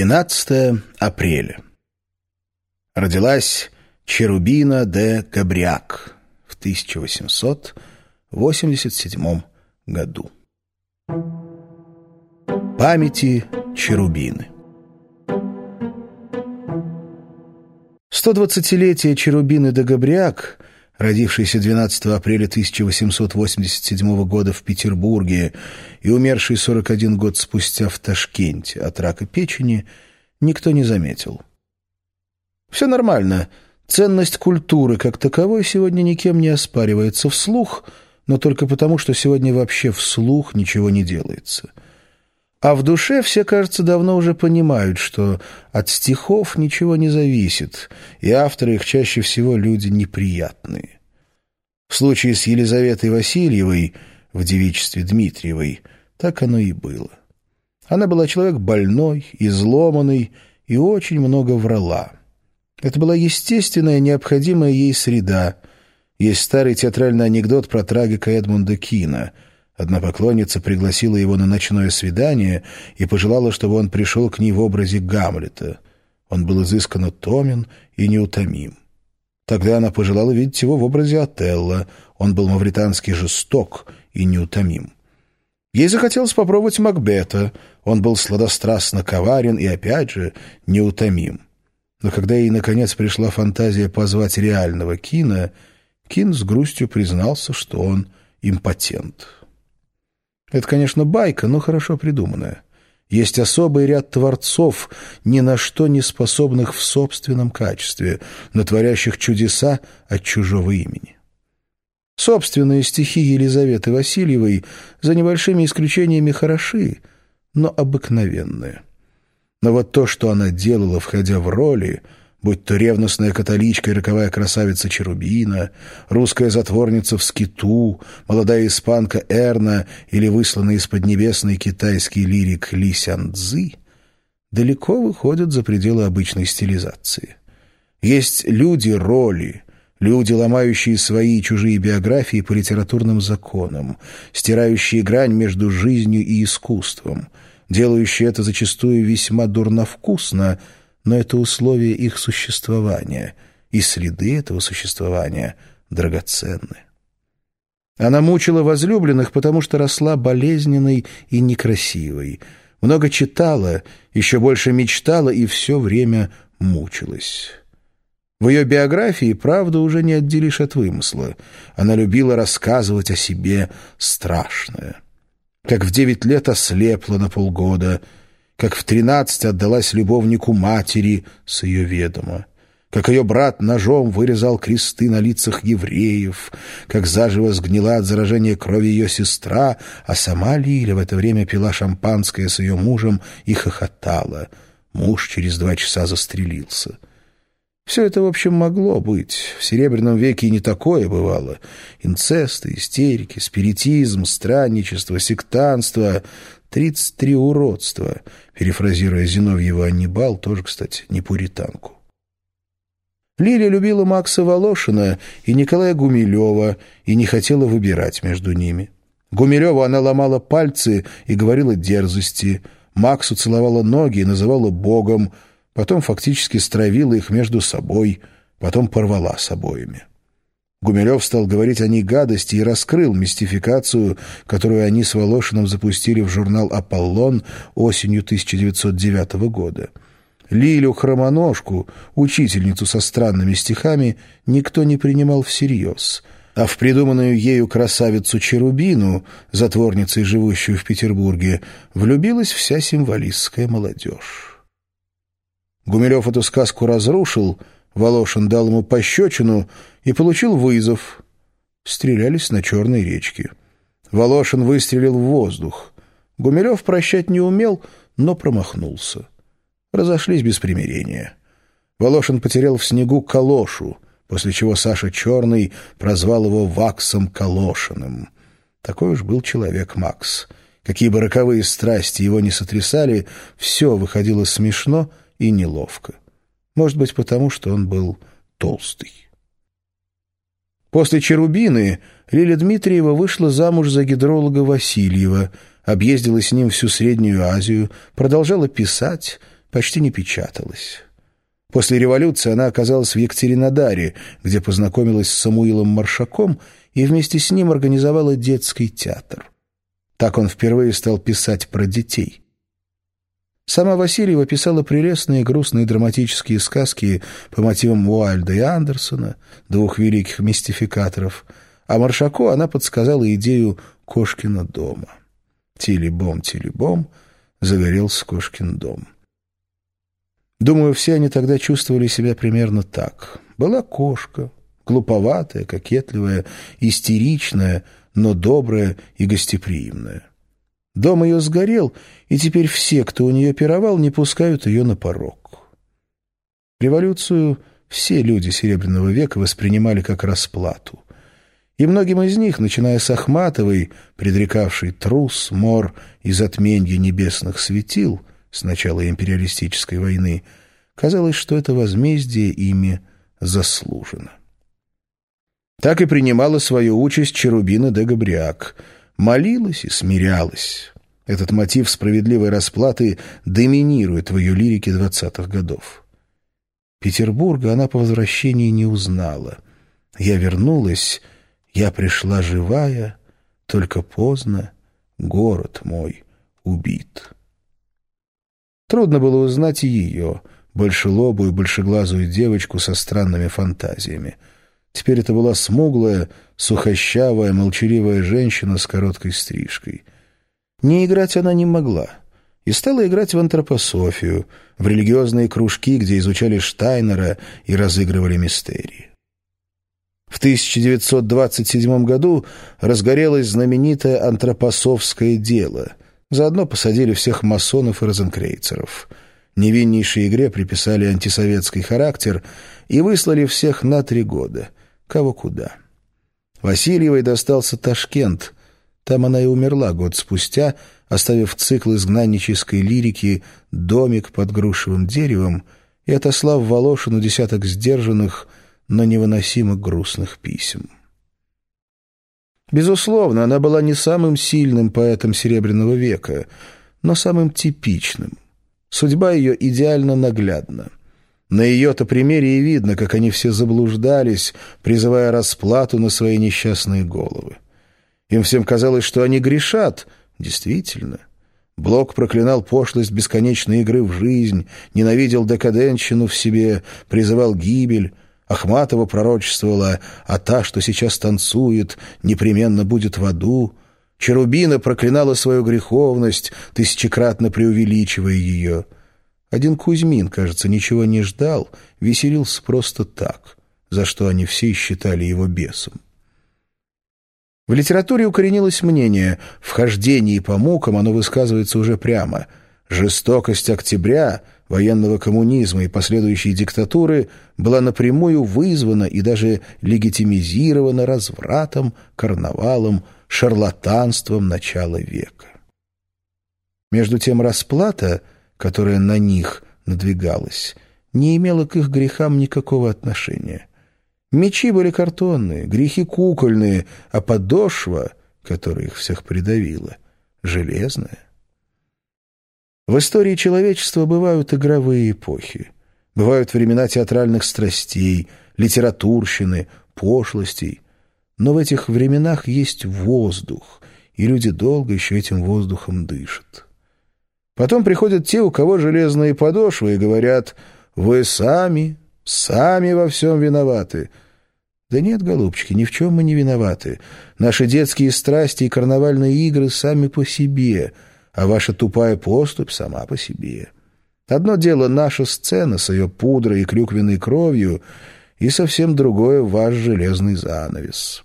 12 апреля. Родилась Черубина де Габриак в 1887 году. Памяти Черубины 120-летие Черубины де Габриак – родившийся 12 апреля 1887 года в Петербурге и умерший 41 год спустя в Ташкенте от рака печени, никто не заметил. Все нормально. Ценность культуры как таковой сегодня никем не оспаривается вслух, но только потому, что сегодня вообще вслух ничего не делается. А в душе все, кажется, давно уже понимают, что от стихов ничего не зависит, и авторы их чаще всего люди неприятные. В случае с Елизаветой Васильевой в девичестве Дмитриевой так оно и было. Она была человек больной, изломанный и очень много врала. Это была естественная, необходимая ей среда. Есть старый театральный анекдот про трагика Эдмунда Кина — Одна поклонница пригласила его на ночное свидание и пожелала, чтобы он пришел к ней в образе Гамлета. Он был изысканно томен и неутомим. Тогда она пожелала видеть его в образе Отелло. Он был мавританский жесток и неутомим. Ей захотелось попробовать Макбета. Он был сладострастно коварен и, опять же, неутомим. Но когда ей, наконец, пришла фантазия позвать реального Кина, Кин с грустью признался, что он импотент. Это, конечно, байка, но хорошо придуманная. Есть особый ряд творцов, ни на что не способных в собственном качестве, натворящих чудеса от чужого имени. Собственные стихи Елизаветы Васильевой за небольшими исключениями хороши, но обыкновенные. Но вот то, что она делала, входя в роли — будь то ревностная католичка и роковая красавица Черубина, русская затворница в скиту, молодая испанка Эрна или высланный из Поднебесной китайский лирик Ли Сян Цзы, далеко выходят за пределы обычной стилизации. Есть люди-роли, люди, ломающие свои и чужие биографии по литературным законам, стирающие грань между жизнью и искусством, делающие это зачастую весьма дурновкусно — но это условие их существования, и следы этого существования драгоценны. Она мучила возлюбленных, потому что росла болезненной и некрасивой, много читала, еще больше мечтала и все время мучилась. В ее биографии правду уже не отделишь от вымысла. Она любила рассказывать о себе страшное. Как в девять лет ослепла на полгода — как в тринадцать отдалась любовнику матери с ее ведома, как ее брат ножом вырезал кресты на лицах евреев, как заживо сгнила от заражения крови ее сестра, а сама Лиля в это время пила шампанское с ее мужем и хохотала. Муж через два часа застрелился. Все это, в общем, могло быть. В Серебряном веке и не такое бывало. Инцесты, истерики, спиритизм, странничество, сектанство, Тридцать три уродства, перефразируя Зиновьева Аннибал, тоже, кстати, не пуританку. Лиля любила Макса Волошина и Николая Гумилева и не хотела выбирать между ними. Гумилеву она ломала пальцы и говорила дерзости, Максу целовала ноги и называла богом, потом фактически стравила их между собой, потом порвала с обоими. Гумилев стал говорить о ней гадости и раскрыл мистификацию, которую они с Волошиным запустили в журнал «Аполлон» осенью 1909 года. Лилю Хромоножку, учительницу со странными стихами, никто не принимал всерьез, а в придуманную ею красавицу Черубину, затворницей, живущую в Петербурге, влюбилась вся символистская молодежь. Гумилев эту сказку разрушил — Волошин дал ему пощечину и получил вызов. Стрелялись на Черной речке. Волошин выстрелил в воздух. Гумилев прощать не умел, но промахнулся. Разошлись без примирения. Волошин потерял в снегу калошу, после чего Саша Черный прозвал его Ваксом Калошиным. Такой уж был человек Макс. Какие бы роковые страсти его не сотрясали, все выходило смешно и неловко. Может быть, потому что он был толстый. После Черубины Лиля Дмитриева вышла замуж за гидролога Васильева, объездила с ним всю Среднюю Азию, продолжала писать, почти не печаталась. После революции она оказалась в Екатеринодаре, где познакомилась с Самуилом Маршаком и вместе с ним организовала детский театр. Так он впервые стал писать про детей. Сама Васильева писала прелестные грустные драматические сказки по мотивам Уайльда и Андерсона, двух великих мистификаторов, а Маршаку она подсказала идею Кошкина дома. Тили-бом, загорелся Кошкин дом. Думаю, все они тогда чувствовали себя примерно так. Была кошка, глуповатая, кокетливая, истеричная, но добрая и гостеприимная. Дом ее сгорел, и теперь все, кто у нее пировал, не пускают ее на порог. Революцию все люди Серебряного века воспринимали как расплату. И многим из них, начиная с Ахматовой, предрекавшей трус, мор и затменье небесных светил с начала империалистической войны, казалось, что это возмездие ими заслужено. Так и принимала свою участь Черубина де Габриак, молилась и смирялась. Этот мотив справедливой расплаты доминирует в ее лирике двадцатых годов. Петербурга она по возвращении не узнала. Я вернулась, я пришла живая, только поздно город мой убит. Трудно было узнать и ее, большелобую, большеглазую девочку со странными фантазиями — Теперь это была смуглая, сухощавая, молчаливая женщина с короткой стрижкой. Не играть она не могла. И стала играть в антропософию, в религиозные кружки, где изучали Штайнера и разыгрывали мистерии. В 1927 году разгорелось знаменитое антропосовское дело. Заодно посадили всех масонов и розенкрейцеров — невиннейшей игре приписали антисоветский характер и выслали всех на три года. Кого куда. Васильевой достался Ташкент. Там она и умерла год спустя, оставив цикл изгнаннической лирики «Домик под грушевым деревом» и отослав Волошину десяток сдержанных, но невыносимо грустных писем. Безусловно, она была не самым сильным поэтом Серебряного века, но самым типичным — Судьба ее идеально наглядна. На ее-то примере и видно, как они все заблуждались, призывая расплату на свои несчастные головы. Им всем казалось, что они грешат. Действительно. Блок проклинал пошлость бесконечной игры в жизнь, ненавидел декаденщину в себе, призывал гибель. Ахматова пророчествовала, а та, что сейчас танцует, непременно будет в аду. Черубина проклинала свою греховность, тысячекратно преувеличивая ее. Один Кузьмин, кажется, ничего не ждал, веселился просто так, за что они все считали его бесом. В литературе укоренилось мнение, в хождении по мукам оно высказывается уже прямо. Жестокость октября, военного коммунизма и последующей диктатуры была напрямую вызвана и даже легитимизирована развратом, карнавалом, шарлатанством начала века. Между тем расплата, которая на них надвигалась, не имела к их грехам никакого отношения. Мечи были картонные, грехи кукольные, а подошва, которая их всех придавила, железная. В истории человечества бывают игровые эпохи. Бывают времена театральных страстей, литературщины, пошлостей — но в этих временах есть воздух, и люди долго еще этим воздухом дышат. Потом приходят те, у кого железные подошвы, и говорят «Вы сами, сами во всем виноваты». Да нет, голубчики, ни в чем мы не виноваты. Наши детские страсти и карнавальные игры сами по себе, а ваша тупая поступь сама по себе. Одно дело наша сцена с ее пудрой и клюквенной кровью, и совсем другое ваш железный занавес».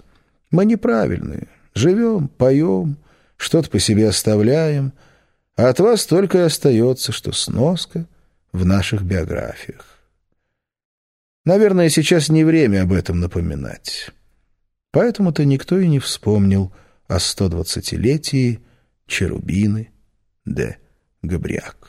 Мы неправильные. Живем, поем, что-то по себе оставляем, а от вас только и остается, что сноска в наших биографиях. Наверное, сейчас не время об этом напоминать. Поэтому-то никто и не вспомнил о 120-летии Черубины де Габриак.